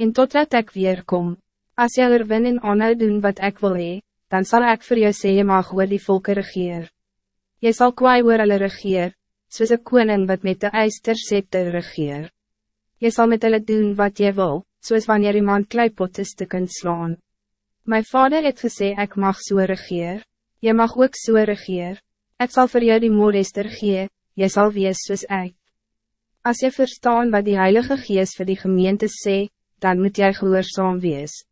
En totdat ik weer kom, als jy oorwin en aanhou doen wat ik wil hee, dan zal ik voor jou sê, jy mag oor die volke regeer. Jy sal kwaai oor hulle regeer, soos een koning wat met de ijsterscepter regeer. Jy sal met hulle doen wat jy wil, soos wanneer iemand kleipotte stukken slaan. Mijn vader het gesê ik mag so regeer, jy mag ook so regeer, ik zal voor jou die moorester gee, jy sal wees soos ek. Als je verstaan wat die Heilige Geest voor die gemeente sê, dan moet jij gehoorzaam wees.